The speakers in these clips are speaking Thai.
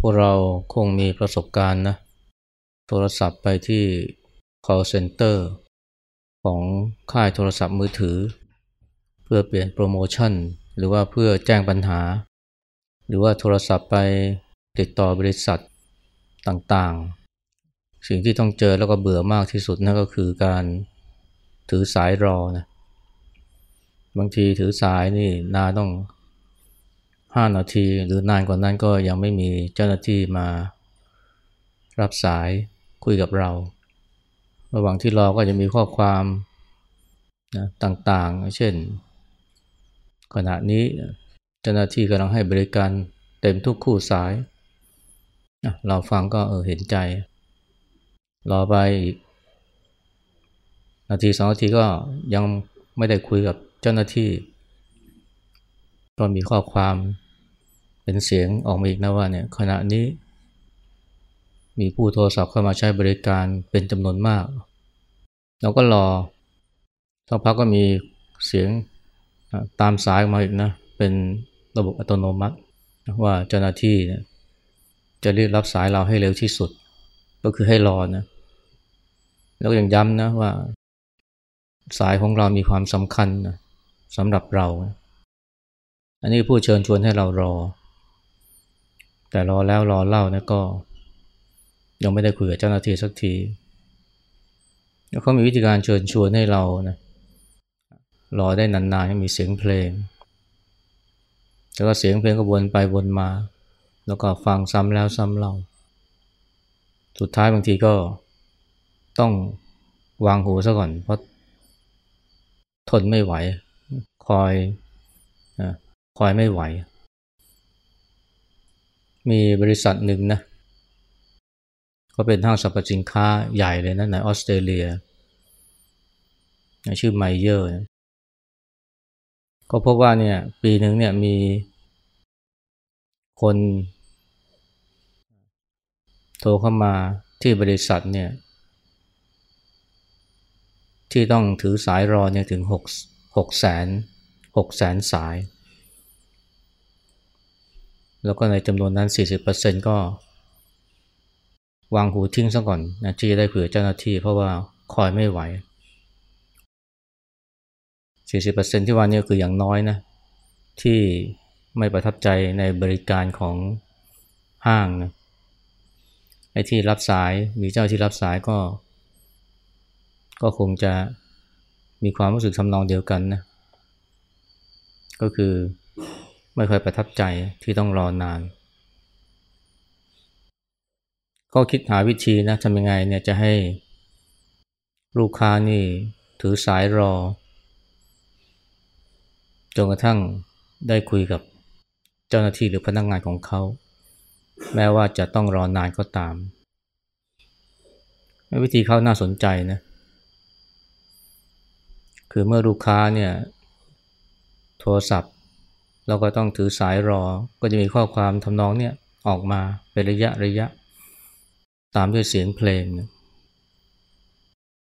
พวกเราคงมีประสบการณ์นะ โทรศัพท์ไปที่ call center ของค่ายโทรศัพท์มือถือ เพื่อเปลี่ยนโปรโมชั่น หรือว่าเพื่อแจ้งปัญหา หรือว่าโทรศัพท์ไปติดต่อบริษัทต่างๆ สิ่งที่ต้องเจอแล้วก็เบื่อมากที่สุดนั่นก็คือการถือสายรอนะบางทีถือสายนี่นาต้อง ห้านาทีหรือนานกว่านั้นก็ยังไม่มีเจ้าหน้าที่มารับสายคุยกับเรา ระหว่างที่รอก็จะมีข้อความนะต่างๆ เช่น ขณะนี้เจ้าหน้าที่กำลังให้บริการเต็มทุกคู่สาย เราฟังก็เออเห็นใจ รอไปอีกนาทีสองนาทีก็ยังไม่ได้คุยกับเจ้าหน้าที่ ก็มีข้อความ เป็นเสียงออกมาอีกนะว่าเนี่ยขณะนี้ มีผู้โทรศัพท์เข้ามาใช้บริการเป็นจำนวนมาก เราก็รอสักพักก็มีเสียงตามสายมาอีกนะ เป็นระบบอัตโนมัติว่าเจ้าหน้าที่จะรีบรับสายเราให้เร็วที่สุด ก็คือให้รอนะ แล้วยังย้ำนะว่า สายของเรามีความสำคัญนะสำหรับเรา อันนี้ผู้เชิญชวนให้เรารอ แต่รอแล้วรอเล่านะก็ ยังไม่ได้คุยกับเจ้าหน้าที่สักที แล้วเขามีวิธีการเชิญชวนให้เรานะรอได้นานๆมีเสียงเพลง แล้วก็เสียงเพลงก็วนไปวนมา แล้วก็ฟังซ้ำแล้วซ้ำเล่า สุดท้ายบางทีก็ต้องวางหูซะก่อน เพราะทนไม่ไหว คอยคอยไม่ไหว มีบริษัทหนึ่งนะก็เป็นห้างสรรพสินค้าใหญ่เลยนะในออสเตรเลีย ชื่อไมเยอร์ก็พบว่าเนี่ยปีหนึ่งเนี่ยมีคน โทรเข้ามาที่บริษัทเนี่ยที่ต้องถือสายรอเนี่ยถึงหกหกแสนหกแสนสาย แล้วก็ในจำนวนนั้น 40%ก็วางหูทิ้งซะก่อนนะที่จะได้เผื่อเจ้าหน้าที่เพราะว่าคอยไม่ไหว 40%ที่ว่านี้คืออย่างน้อยนะที่ไม่ประทับใจในบริการของห้างนะไอ้ที่รับสายมีเจ้าที่รับสายก็ ก็คงจะมีความรู้สึกทำนองเดียวกันนะก็คือ ไม่เคยประทับใจที่ต้องรอนาน ก็คิดหาวิธีนะทำยังไงเนี่ยจะให้ลูกค้านี่ถือสายรอ จนกระทั่งได้คุยกับเจ้าหน้าที่หรือพนักงงานของเขา แม้ว่าจะต้องรอนานก็ตาม วิธีเขาน่าสนใจนะคือเมื่อลูกค้าเนี่ยโทรศัพท์ เราก็ต้องถือสายรอ ก็จะมีข้อความทำนองเนี่ยออกมาเป็นระยะระยะ ตามด้วยเสียงเพลง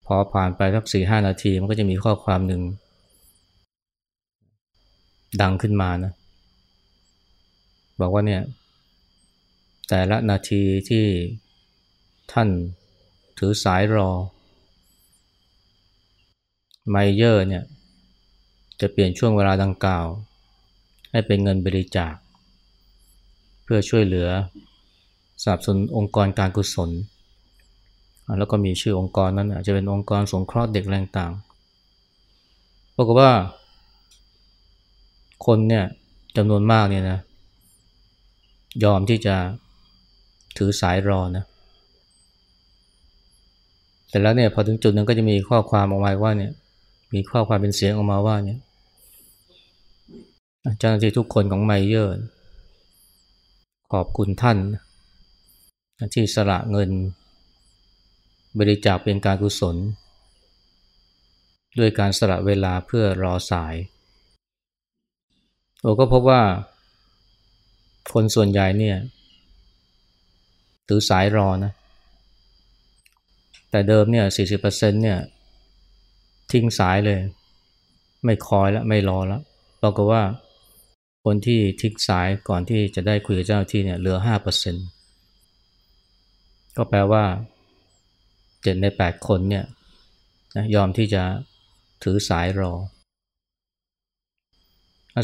พอผ่านไปสักสี่ห้านาทีมันก็จะมีข้อความหนึ่ง ดังขึ้นมานะ บอกว่าเนี่ย แต่ละนาทีที่ท่านถือสายรอ ไมเยอร์เนี่ย จะเปลี่ยนช่วงเวลาดังกล่าว ให้เป็นเงินบริจาค เพื่อช่วยเหลือสนับสนุนองค์กรการกุศล แล้วก็มีชื่อองค์กรนั้นอาจจะเป็นองค์กรสงเคราะห์เด็กแรงต่างปรากฏว่า คนเนี่ยจำนวนมากเนี่ยนะยอมที่จะถือสายรอนะแต่แล้วเนี่ยพอถึงจุดนึงก็จะมีข้อความออกมาว่าเนี่ยมีข้อความเป็นเสียงออกมาว่าเนี่ย เจ้าหน้าที่ทุกคนของไมเยอร์ ขอบคุณท่าน ที่สละเงิน บริจาคเป็นการกุศล ด้วยการสละเวลาเพื่อรอสายเราก็พบว่า คนส่วนใหญ่เนี่ยถือสายรอนะ แต่เดิมเนี่ย 40%เนี่ยทิ้งสายเลย ไม่คอยแล้วไม่รอแล้วบอกว่า คนที่ทิ้งสายก่อนที่จะได้คุยกับเจ้าที่เนี่ยเหลือห้าเปอร์เซ็นก็แปลว่าเจ็ดในแปดคนเนี่ยนะยอมที่จะถือสายรอ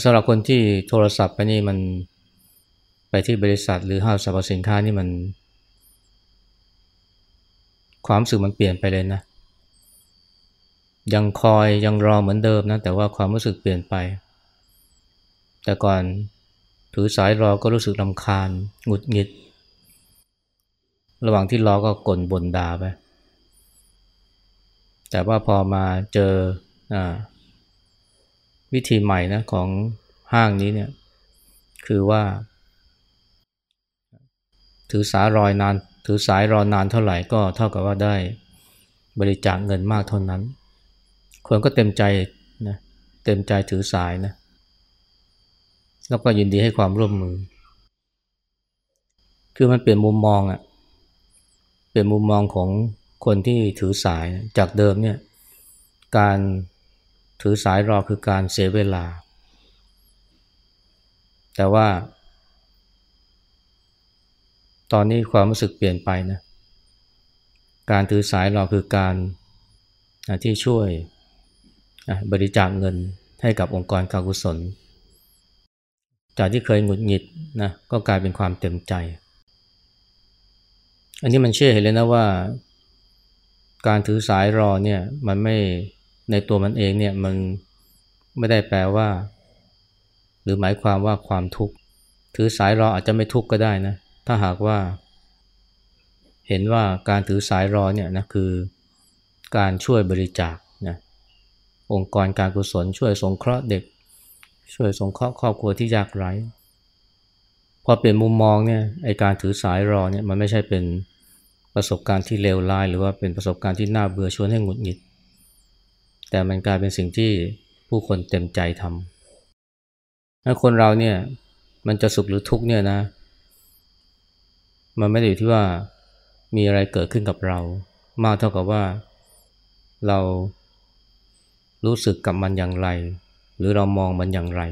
สำหรับคนที่โทรศัพท์ไปนี่มันไปที่บริษัทหรือห้างสรรพสินค้านี่มัน ความรู้สึกมันเปลี่ยนไปเลยนะ ยังคอยยังรอเหมือนเดิมนะ แต่ว่าความรู้สึกเปลี่ยนไป แต่ก่อนถือสายรอก็รู้สึกลำคาญหงุดหงิด ระหว่างที่รอก็ก่นบ่นด่าไป แต่ว่าพอมาเจออวิธีใหม่นะของห้างนี้เนี่ยคือว่า ถือสายรอยนาน ถือสายรอนานเท่าไหร่ก็เท่ากับว่าได้บริจาคเงินมากเท่านั้น คนก็เต็มใจนะเต็มใจถือสายนะ แล้วก็ยินดีให้ความร่วมมือ คือมันเปลี่ยนมุมมองอะ่ะ เปลี่ยนมุมมองของคนที่ถือสายจากเดิมเนี่ยการถือสายรอคือการเสียเวลา แต่ว่า ตอนนี้ความรู้สึกเปลี่ยนไปนะการถือสายราคือการที่ช่วยบริจาคเงินให้กับองค์กรการกุศล จากที่เคยหงุดหงิดนะก็กลายเป็นความเต็มใจ อันนี้มันเชื่อเห็นเลยนะว่า การถือสายรอเนี่ยมันไม่ในตัวมันเองเนี่ยมันไม่ได้แปลว่า หรือหมายความว่าความทุกข์ถือสายรออาจจะไม่ทุกข์ก็ได้นะถ้าหากว่า เห็นว่าการถือสายรอเนี่ยนะคือการช่วยบริจาคนะองค์กรการกุศลช่วยสงเคราะห์เด็ก ช่วยสงเคราะห์ครอบครัวที่ยากไร้พอเปลี่ยนมุมมองเนี่ยไอการถือสายรอเนี่ยมันไม่ใช่เป็นประสบการณ์ที่เลวร้าย หรือว่าเป็นประสบการณ์ที่น่าเบื่อชวนให้หงุดหงิด แต่มันกลายเป็นสิ่งที่ผู้คนเต็มใจทำถ้าคนเราเนี่ยมันจะสุขหรือทุกข์เนี่ยนะ มันไม่ได้อยู่ที่ว่ามีอะไรเกิดขึ้นกับเรา มากเท่ากับว่าเรารู้สึกกับมันอย่างไร หรือเรามองมันอย่างไร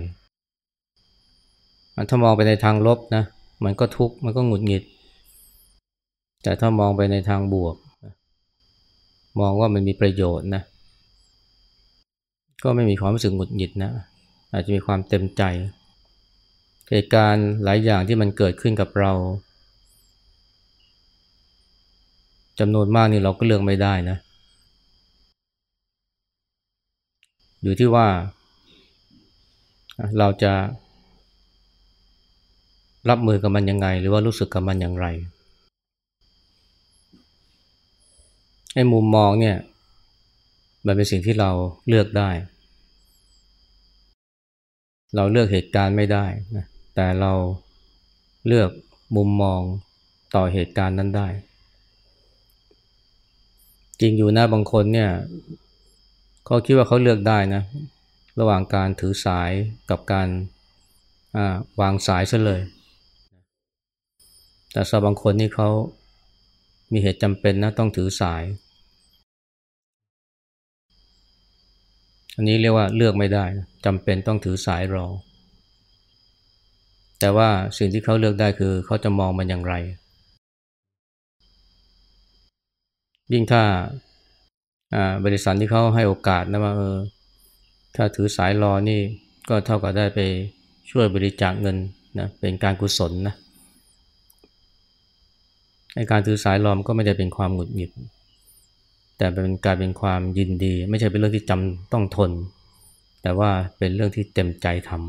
ถ้ามองไปในทางลบนะ มันก็ทุกข์ มันก็หงุดหงิด แต่ถ้ามองไปในทางบวก มองว่ามันมีประโยชน์นะ ก็ไม่มีความรู้สึกหงุดหงิดนะ อาจจะมีความเต็มใจ เหตุการณ์หลายอย่างที่มันเกิดขึ้นกับเราจำนวนมากนี่เราก็เลือกไม่ได้นะ อยู่ที่ว่า เราจะรับมือกับมันยังไง หรือว่ารู้สึกกับมันอย่างไรไอ้มุมมองเนี่ยมันเป็นสิ่งที่เราเลือกได้ เราเลือกเหตุการณ์ไม่ได้นะแต่เราเลือกมุมมองต่อเหตุการณ์นั้นได้ จริงอยู่นะบางคนเนี่ยเขาคิดว่าเขาเลือกได้นะ ระหว่างการถือสายกับการวางสายซะเลย แต่สำหรับบางคนนี่เขามีเหตุจำเป็นนะต้องถือสาย อันนี้เรียกว่าเลือกไม่ได้จำเป็นต้องถือสายรอ แต่ว่าสิ่งที่เขาเลือกได้คือเขาจะมองมันอย่างไร ยิ่งถ้าบริษัทที่เขาให้โอกาสนะว่าเออ ถ้าถือสายรอนี่ก็เท่ากับได้ไปช่วยบริจาคเงินนะเป็นการกุศลนะในการถือสายรอมก็ไม่ได้เป็นความหงุดหงิด แต่เป็นการเป็นความยินดี ไม่ใช่เป็นเรื่องที่จำต้องทน แต่ว่าเป็นเรื่องที่เต็มใจทำ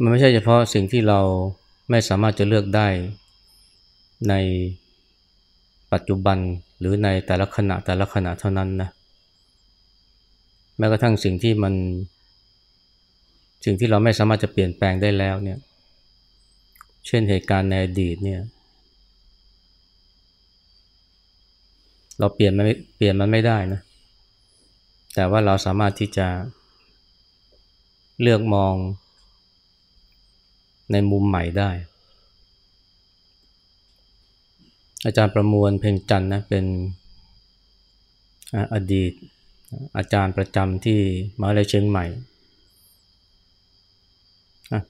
มันไม่ใช่เฉพาะสิ่งที่เราไม่สามารถจะเลือกได้ในปัจจุบันหรือในแต่ละขณะแต่ละขณะเท่านั้นนะ แม้กระทั่งสิ่งที่มัน สิ่งที่เราไม่สามารถจะเปลี่ยนแปลงได้แล้วเนี่ย เช่นเหตุการณ์ในอดีตเนี่ย เราเปลี่ยนมันเปลี่ยนมันไม่ได้นะ แต่ว่าเราสามารถที่จะเลือกมองในมุมใหม่ได้ อาจารย์ประมวลเพ่งจันนะเป็นอดีต อาจารย์ประจำที่มหาวิทยาลัยเชียงใหม่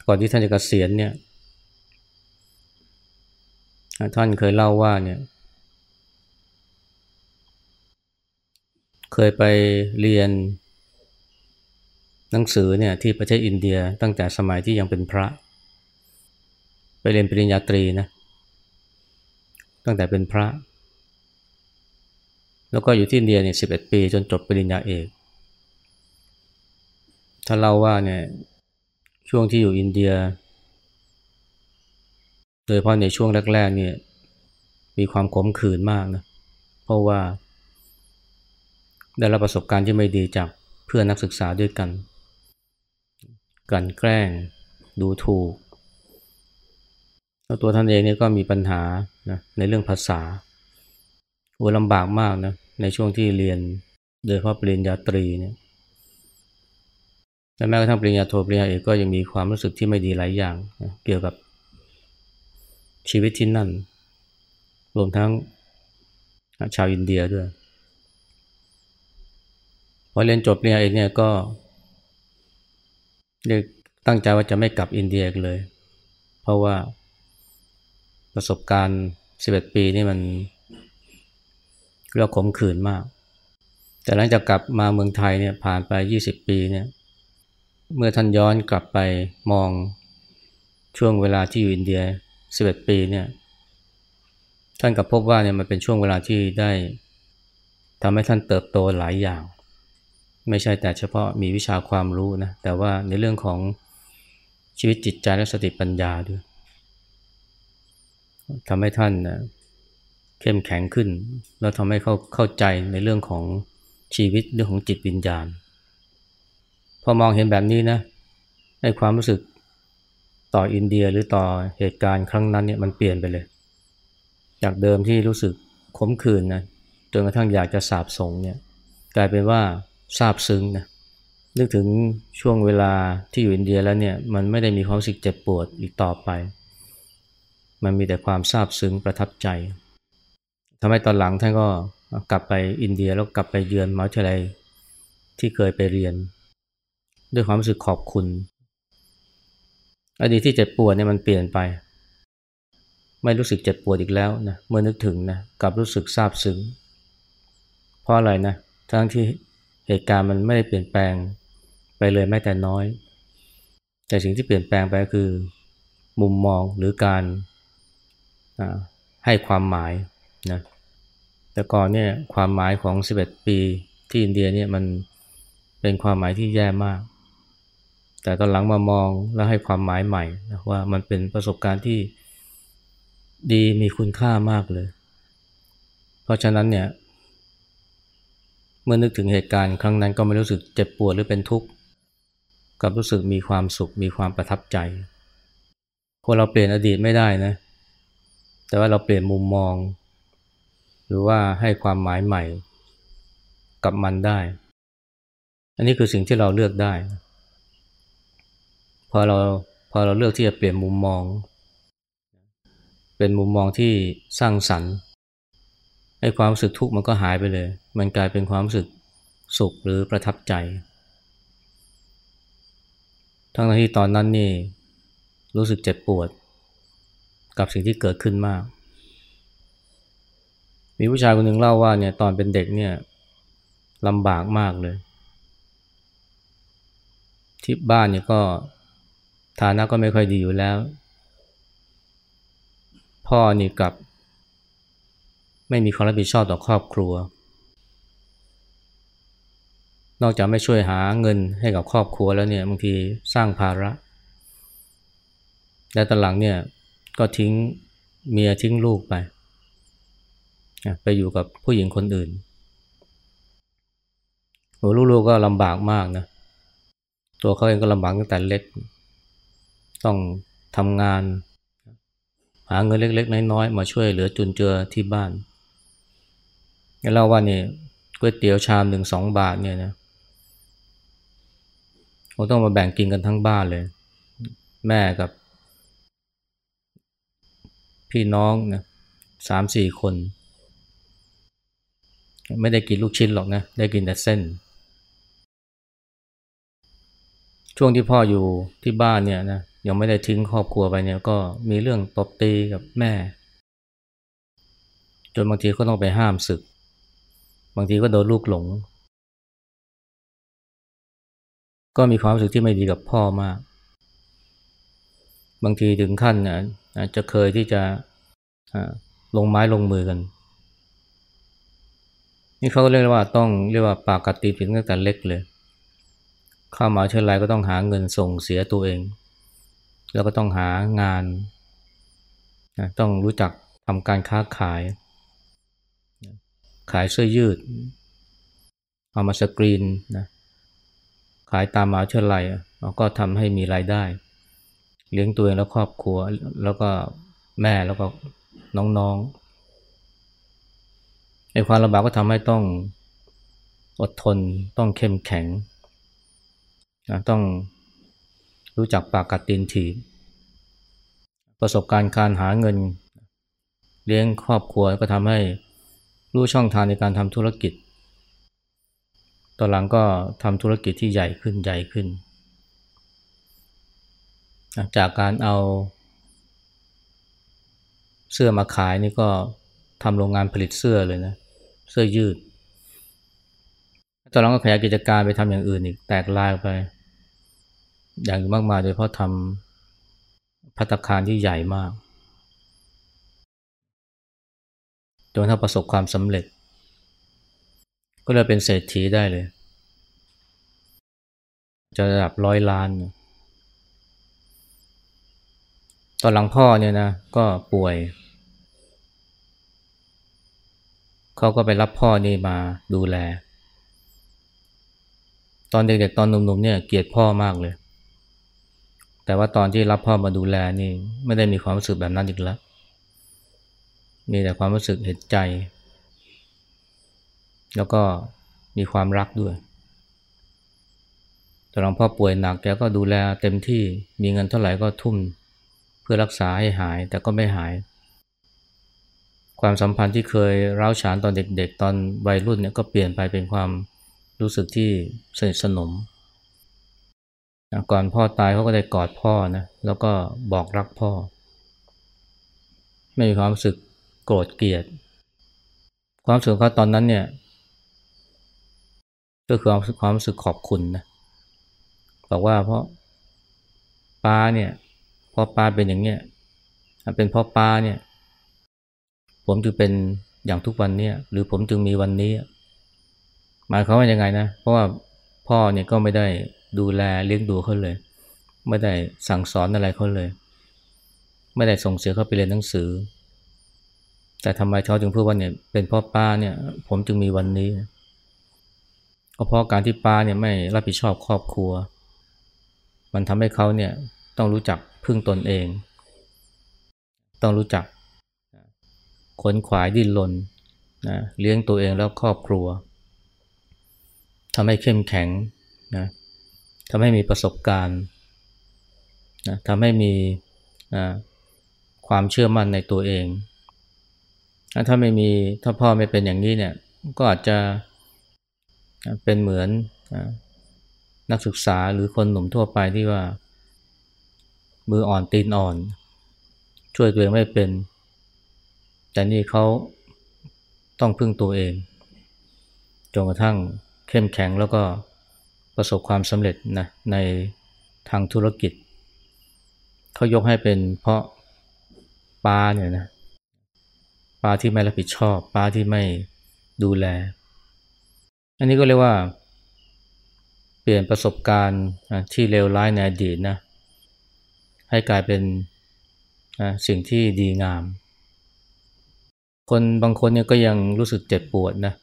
ก่อนที่ท่านจะเกษียณเนี่ยท่านเคยเล่าว่าเนี่ย เคยไปเรียนหนังสือเนี่ยที่ประเทศอินเดียตั้งแต่สมัยที่ยังเป็นพระ ไปเรียนปริญญาตรีนะ ตั้งแต่เป็นพระ แล้วก็อยู่ที่อินเดียเนี่ยสิบเอ็ดปี จนจบปริญญาเอก ถ้าเล่าว่าเนี่ยช่วงที่อยู่อินเดีย โดยเฉพาะในช่วงแรกๆเนี่ยมีความขมขื่นมากนะ เพราะว่า ได้รับประสบการณ์ที่ไม่ดีจากเพื่อนนักศึกษาด้วยกัน กันแกล้งดูถูกแล้วตัวท่านเองเนี่ยก็มีปัญหานะในเรื่องภาษาโอ้ลำบากมากนะ ในช่วงที่เรียนโดยเฉพาะปริญญาตรีเนี่ยและแม้กระทั่งปริญญาโทปริญญาเอกก็ยังมีความรู้สึกที่ไม่ดีหลายอย่างนะเกี่ยวกับชีวิตที่นั่น รวมทั้งชาวอินเดียด้วยพอเรียนจบปริญญาเอกเนี่ยก็เรียกตั้งใจว่าจะไม่กลับอินเดียเลย เพราะว่าประสบการณ์ 11 ปีนี่มัน เรียกขมขื่นมาก แต่หลังจากกลับมาเมืองไทยเนี่ยผ่านไป 20 ปีเนี่ยเมื่อท่านย้อนกลับไปมองช่วงเวลาที่อยู่อินเดีย 11 ปีเนี่ยท่านกับพบว่าเนี่ยมันเป็นช่วงเวลาที่ได้ทำให้ท่านเติบโตหลายอย่าง ไม่ใช่แต่เฉพาะมีวิชาความรู้นะแต่ว่าในเรื่องของชีวิตจิตใจและสติปัญญาด้วยทำให้ท่านนะ เข้มแข็งขึ้น แล้วทำให้เขาเข้าใจในเรื่องของชีวิตเรื่องของจิตวิญญาณ พอมองเห็นแบบนี้นะให้ความรู้สึกต่ออินเดียหรือต่อเหตุการณ์ครั้งนั้นเนี่ยมันเปลี่ยนไปเลย จากเดิมที่รู้สึกขมขื่นนะจนกระทั่งอยากจะสาบสงเนี่ยกลายเป็นว่าซาบซึ้งนะนึกถึงช่วงเวลาที่อยู่อินเดียแล้วเนี่ยมันไม่ได้มีความรู้สึกเจ็บปวดอีกต่อไป มันมีแต่ความซาบซึ้งประทับใจ ทำให้ตอนหลังท่านก็กลับไปอินเดียแล้วกลับไปเยือนมหาวิทยาลัยที่เคยไปเรียน ด้วยความรู้สึกขอบคุณ อดีตที่เจ็บปวดเนี่ยมันเปลี่ยนไป ไม่รู้สึกเจ็บปวดอีกแล้วนะเมื่อนึกถึงนะกลับรู้สึกซาบซึ้งเพราะอะไรนะทั้งที่เหตุการณ์มันไม่ได้เปลี่ยนแปลงไปเลยแม้แต่น้อย แต่สิ่งที่เปลี่ยนแปลงไปก็คือ มุมมองหรือการให้ความหมายนะ แต่ก่อนเนี่ยความหมายของ 11 ปีที่อินเดียเนี่ยมันเป็นความหมายที่แย่มาก แต่ตอนหลังมามองแล้วให้ความหมายใหม่นะว่ามันเป็นประสบการณ์ที่ดีมีคุณค่ามากเลย เพราะฉะนั้นเนี่ยเมื่อนึกถึงเหตุการณ์ครั้งนั้นก็ไม่รู้สึกเจ็บปวดหรือเป็นทุกข์กับรู้สึกมีความสุขมีความประทับใจคนเราเปลี่ยนอดีตไม่ได้นะ แต่ว่าเราเปลี่ยนมุมมอง รือว่าให้ความหมายใหม่กับมันได้ อันนี้คือสิ่งที่เราเลือกได้ พอเราพอเราเลือกที่จะเปลี่ยนมุมมอง เป็นมุมมองที่สร้างสรรค์ไอ้ความรู้สึกทุกข์มันก็หายไปเลย มันกลายเป็นความรู้สึกสุขหรือประทับใจ ทั้งที่ตอนนั้นนี่รู้สึกเจ็บปวด กับสิ่งที่เกิดขึ้นมาก มีผู้ชายคนหนึ่งเล่าว่าเนี่ยตอนเป็นเด็กเนี่ยลำบากมากเลย ที่บ้านเนี่ยก็ฐานะก็ไม่ค่อยดีอยู่แล้ว พ่อนี่กับ ไม่มีความรับผิดชอบต่อครอบครัว นอกจากไม่ช่วยหาเงินให้กับครอบครัวแล้วเนี่ยบางทีสร้างภาระ และตอนหลังเนี่ยก็ทิ้งเมียทิ้งลูกไป ไปอยู่กับผู้หญิงคนอื่นโหลูกๆก็ลำบากมากนะ ตัวเขาเองก็ลำบากตั้งแต่เล็ก ต้องทำงาน หาเงินเล็ก ๆ น้อยๆมาช่วยเหลือจุนเจือที่บ้านเล่าว่านี่ก๋วยเตี๋ยวชามหนึ่งสองบาทเนี่ยนะเราต้องมาแบ่งกินกันทั้งบ้านเลย แม่กับ พี่น้องนะสามสี่คน ไม่ได้กินลูกชิ้นหรอกนะ ได้กินแต่เส้น ช่วงที่พ่ออยู่ที่บ้านเนี่ยนะยังไม่ได้ทิ้งครอบครัวไปเนี่ยก็มีเรื่องตบตีกับแม่ จนบางทีก็ต้องไปห้ามศึก บางทีก็โดนลูกหลง ก็มีความรู้สึกที่ไม่ดีกับพ่อมาก บางทีถึงขั้นนะจะเคยที่จะลงไม้ลงมือกัน นี่เขาก็เรียกว่าต้องเรียกว่าปากกัดตีผิดตั้งแต่เล็กเลย เข้ามาเชิญไรก็ต้องหาเงินส่งเสียตัวเอง แล้วก็ต้องหางานนะต้องรู้จักทำการค้าขาย ขายเสื้อยืด เอามาสกรีนนะขายตามมาเชิญไรก็ทำให้มีรายได้ เลี้ยงตัวเองและครอบครัวแล้วก็แม่แล้วก็น้องๆ ไอ้ความลำบากก็ทำให้ต้องอดทน ต้องเข้มแข็งนะต้องรู้จักปากกัดตีนถีบประสบการณ์การหาเงิน เลี้ยงครอบครัวก็ทำให้รู้ช่องทางในการทำธุรกิจ ตอนหลังก็ทำธุรกิจที่ใหญ่ขึ้นใหญ่ขึ้น จากการเอาเสื้อมาขายนี่ก็ทำโรงงานผลิตเสื้อเลยนะ เสื้อยืดตอนหลังก็ขยายกิจการไปทำอย่างอื่นอีกแตกลายไป อย่างมากมายโดยเพราะทำพัตคารที่ใหญ่มากจนถ้าประสบความสำเร็จ ก็เลยเป็นเศรษฐีได้เลย จะระดับร้อยล้าน ตอนหลังพ่อเนี่ยนะ ก็ป่วย เขาก็ไปรับพ่อนี่มาดูแล ตอนเด็กๆตอนหนุ่มๆเนี่ยเกลียดพ่อมากเลย แต่ว่าตอนที่รับพ่อมาดูแลนี่ไม่ได้มีความรู้สึกแบบนั้นอีกแล้ว มีแต่ความรู้สึกเห็นใจ แล้วก็มีความรักด้วยแต่หลวงพ่อป่วยหนักแกก็ดูแลเต็มที่มีเงินเท่าไหร่ก็ทุ่ม เพื่อรักษาให้หายแต่ก็ไม่หาย ความสัมพันธ์ที่เคยร้าวฉานตอนเด็กๆ ตอนวัยรุ่นเนี่ยก็เปลี่ยนไปเป็นความรู้สึกที่สนิทสนม ก่อนพ่อตายเขาก็ได้กอดพ่อนะแล้วก็บอกรักพ่อ ไม่มีความรู้สึกโกรธเกลียด ความรู้สึกเขาตอนนั้นเนี่ยก็คือความรู้สึกขอบคุณนะบอกว่าเพราะป้าเนี่ยพอป้าเป็นอย่างเนี้ยเป็นพ่อป้าเนี่ย ผมจึงเป็นอย่างทุกวันนี้หรือผมจึงมีวันนี้ หมายความว่ายังไงนะ เพราะว่าพ่อเนี่ยก็ไม่ได้ดูแลเลี้ยงดูเขาเลย ไม่ได้สั่งสอนอะไรเขาเลย ไม่ได้ส่งเสียเขาไปเรียนหนังสือ แต่ทำไมเขาจึงพูดว่าเนี่ยเป็นพ่อป้าเนี่ยผมจึงมีวันนี้ก็เพราะการที่ป้าเนี่ยไม่รับผิดชอบครอบครัว มันทำให้เขาเนี่ยต้องรู้จักพึ่งตนเอง ต้องรู้จัก ขนขวายดิ้นรนนะเลี้ยงตัวเองแล้วครอบครัวทำให้เข้มแข็งนะทำให้มีประสบการณ์นะทำให้มีความเชื่อมั่นในตัวเอง ถ้าไม่มีถ้าพ่อไม่เป็นอย่างนี้เนี่ยก็อาจจะเป็นเหมือนนักศึกษาหรือคนหนุ่มทั่วไปที่ว่า มืออ่อนตีนอ่อน ช่วยตัวเองไม่เป็น แต่นี่เขาต้องพึ่งตัวเองจนกระทั่งเข้มแข็งแล้วก็ประสบความสำเร็จนะในทางธุรกิจ เขายกให้เป็นเพราะปลาเนี่ยนะปลาที่ไม่รับผิดชอบปลาที่ไม่ดูแล อันนี้ก็เรียกว่า เปลี่ยนประสบการณ์ที่เลวร้ายในอดีตนะให้กลายเป็นสิ่งที่ดีงาม คนบางคนเนี่ยก็ยังรู้สึกเจ็บปวดนะ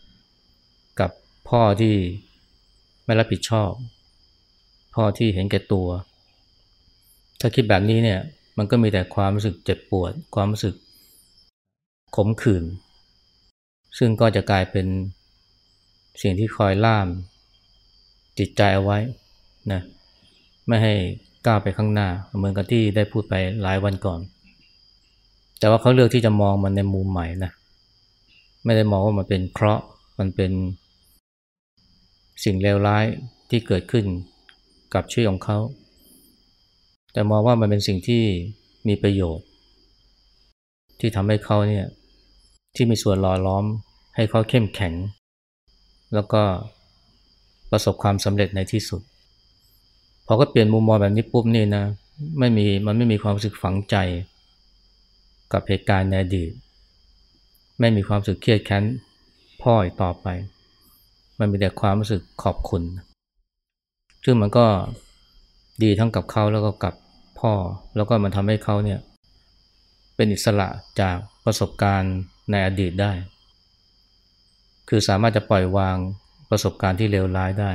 กับพ่อที่ไม่รับผิดชอบ พ่อที่เห็นแก่ตัว ถ้าคิดแบบนี้เนี่ยมันก็มีแต่ความรู้สึกเจ็บปวด ความรู้สึกขมขื่นซึ่งก็จะกลายเป็นสิ่งที่คอยล่ามจิตใจเอาไว้นะไม่ให้ก้าวไปข้างหน้า เหมือนกับที่ได้พูดไปหลายวันก่อน แต่ว่าเขาเลือกที่จะมองมันในมุมใหม่นะ ไม่ได้มองว่ามันเป็นเคราะห์ มันเป็นสิ่งเลวร้ายที่เกิดขึ้นกับชีวิตของเขา แต่มองว่ามันเป็นสิ่งที่มีประโยชน์ ที่ทำให้เขาเนี่ยที่มีส่วนหล่อล้อม ให้เขาเข้มแข็ง แล้วก็ประสบความสำเร็จในที่สุด พอก็เปลี่ยนมุมมองแบบนี้ปุ๊บนี่นะไม่มีมันไม่มีความรู้สึกฝังใจ กับเหตุการณ์ในอดีต ไม่มีความสึกเครียดแค้นพ่ออีกต่อไป มันมีแต่ความรู้สึกขอบคุณ ซึ่งมันก็ดีทั้งกับเขาแล้วก็กับพ่อ แล้วก็มันทำให้เขาเนี่ยเป็นอิสระจากประสบการณ์ในอดีตได้ คือสามารถจะปล่อยวางประสบการณ์ที่เลวร้ายได้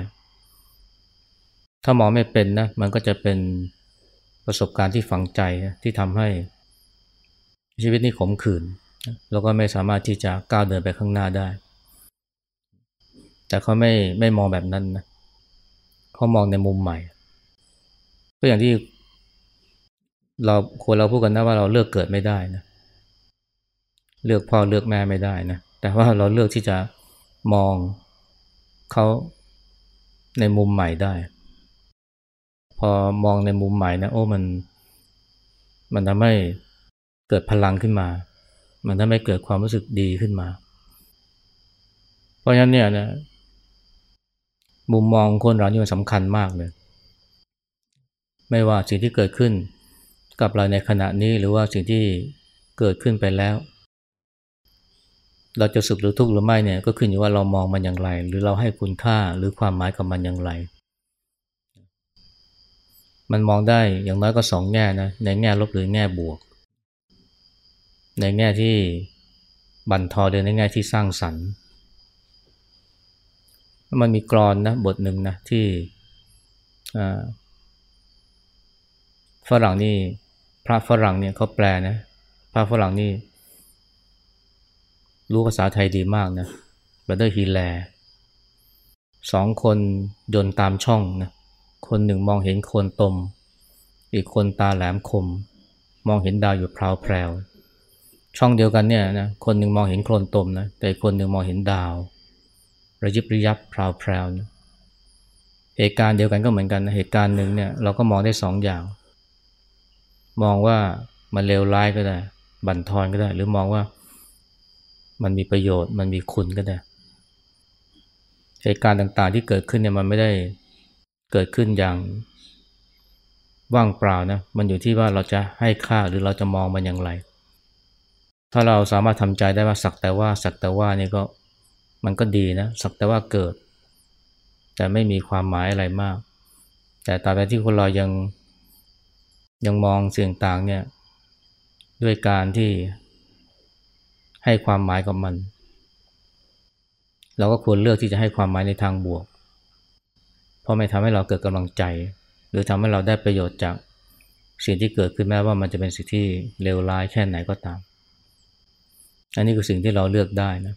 ถ้ามองไม่เป็นนะ มันก็จะเป็นประสบการณ์ที่ฝังใจที่ทำให้ ชีวิตนี้ขมขื่นแล้วก็ไม่สามารถที่จะก้าวเดินไปข้างหน้าได้ แต่เขาไม่ไม่มองแบบนั้นนะเขามองในมุมใหม่ก็อย่างที่เราควรเราพูดกันนะว่าเราเลือกเกิดไม่ได้นะเลือกพ่อเลือกแม่ไม่ได้นะแต่ว่าเราเลือกที่จะมองเขาในมุมใหม่ได้ พอมองในมุมใหม่นะโอ้มัน มันทำให้ เกิดพลังขึ้นมา มันทำให้เกิดความรู้สึกดีขึ้นมา เพราะฉะนั้นเนี่ยนะมุมมองคนเรานี่มันสำคัญมากเลย ไม่ว่าสิ่งที่เกิดขึ้นกับเราในขณะนี้หรือว่าสิ่งที่เกิดขึ้นไปแล้ว เราจะสุขหรือทุกข์หรือไม่เนี่ยก็ขึ้นอยู่ว่าเรามองมันอย่างไร หรือเราให้คุณค่าหรือความหมายกับมันอย่างไร มันมองได้อย่างน้อยก็สองแง่นะในแง่ลบหรือแง่บวก ในแง่ที่บันทอเดินในแง่ที่สร้างสรรค์ มันมีกรอนนะบทหนึ่งนะที่ฝรั่งนี่พระฝรั่งเนี่ยเขาแปลนะพระฝรั่งนี่รู้ภาษาไทยดีมากนะบัตเตอร์ฮีแลสองคนยนตามช่องนะคนหนึ่งมองเห็นโคนตม อีกคนตาแหลมคม มองเห็นดาวอยู่พราวแพรว ช่องเดียวกันเนี่ยนะคนหนึ่งมองเห็นโคลนตมนะแต่คนหนึ่งมองเห็นดาว ระยิบระยับพราวพราวนะเหตุการณ์เดียวกันก็เหมือนกันนะเหตุการณ์หนึ่งเนี่ยเราก็มองได้สองอย่าง มองว่ามันเลวร้ายก็ได้ บั่นทอนก็ได้ หรือมองว่ามันมีประโยชน์มันมีคุณก็ได้ เหตุการณ์ต่างๆที่เกิดขึ้นเนี่ยมันไม่ได้เกิดขึ้นอย่างว่างเปล่านะมันอยู่ที่ว่าเราจะให้ค่าหรือเราจะมองมันอย่างไร ถ้าเราสามารถทำใจได้ว่าสักแต่ว่าสักแต่ว่านี่ก็มันก็ดีนะสักแต่ว่าเกิด แต่ไม่มีความหมายอะไรมาก แต่ตราบใดที่คนเรายังยังมองสิ่งต่างเนี่ยด้วยการที่ให้ความหมายกับมัน เราก็ควรเลือกที่จะให้ความหมายในทางบวก เพราะไม่ทำให้เราเกิดกำลังใจ หรือทำให้เราได้ประโยชน์จากสิ่งที่เกิดขึ้นแม้ว่ามันจะเป็นสิ่งที่เลวร้ายแค่ไหนก็ตาม อันนี้คือสิ่งที่เราเลือกได้นะ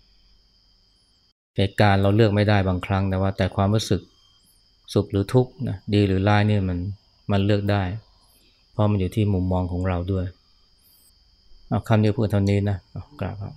เหตุการณ์เราเลือกไม่ได้บางครั้งแต่ว่าแต่ความรู้สึกสุขหรือทุกข์นะดีหรือร้ายนี่มันมันเลือกได้ เพราะมันอยู่ที่มุมมองของเราด้วยเอาคำนี้พูดเท่านี้นะกราบครับ